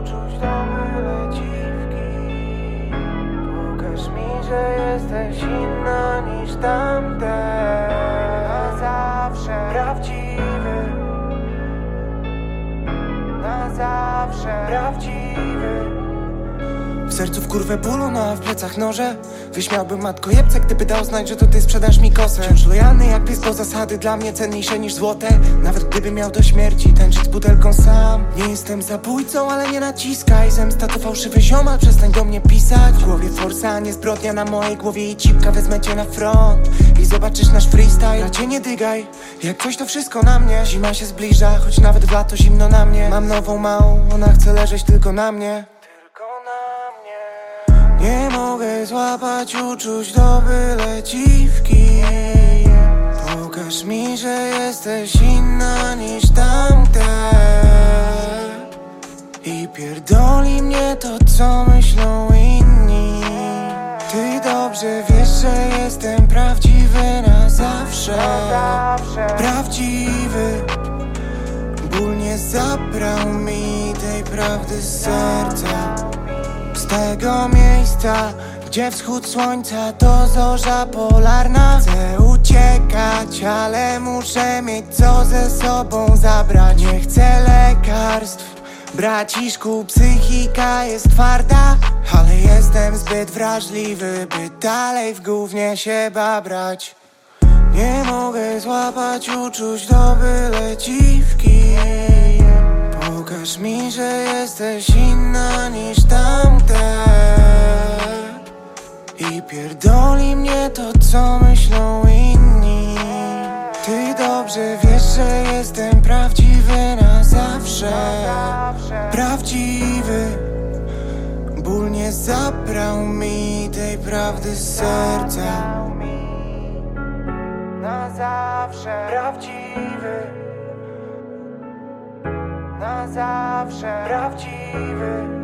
uczuć do byle dziwki. Pokaż mi, że jesteś inna niż tamte. Na zawsze prawdziwy. Na zawsze prawdziwy w sercu w kurwę bólu, no a w plecach noże. Wyśmiałbym matko jebce, gdyby dał znać, że to ty sprzedasz mi kosę. Wciąż lojalny jak pies, bo zasady dla mnie cenniejsze niż złote. Nawet gdyby miał do śmierci tańczyć z butelką sam. Nie jestem zabójcą, ale nie naciskaj Zemsta to fałszywy ziomal, przestań do mnie pisać. W głowie forsa, nie zbrodnia na mojej głowie I cipka wezmę cię na front. I zobaczysz nasz freestyle, a cię nie dygaj Jak coś to wszystko na mnie. Zima się zbliża, choć nawet w lato zimno na mnie. Mam nową małą, ona chce leżeć tylko na mnie Nie mogę złapać uczuć do byle dziwki. Pokaż mi, że jesteś inna niż tamte. I pierdoli mnie to, co myślą inni. Ty dobrze wiesz, że jestem prawdziwy na zawsze. Prawdziwy. Ból nie zabrał mi tej prawdy z serca Z tego miejsca, gdzie wschód słońca to zorza polarna. Chcę uciekać, ale muszę mieć co ze sobą zabrać. Nie chcę lekarstw Braciszku, psychika jest twarda Ale jestem zbyt wrażliwy, by dalej w gównie się babrać. Nie mogę złapać uczuć do byle Pokaż mi, że jesteś inna niż tamte. I pierdoli mnie to, co myślą inni. Ty dobrze wiesz, że jestem prawdziwy na zawsze. Prawdziwy. Ból nie zabrał mi tej prawdy z serca. Na zawsze. Prawdziwy Na zawsze. Prawdziwy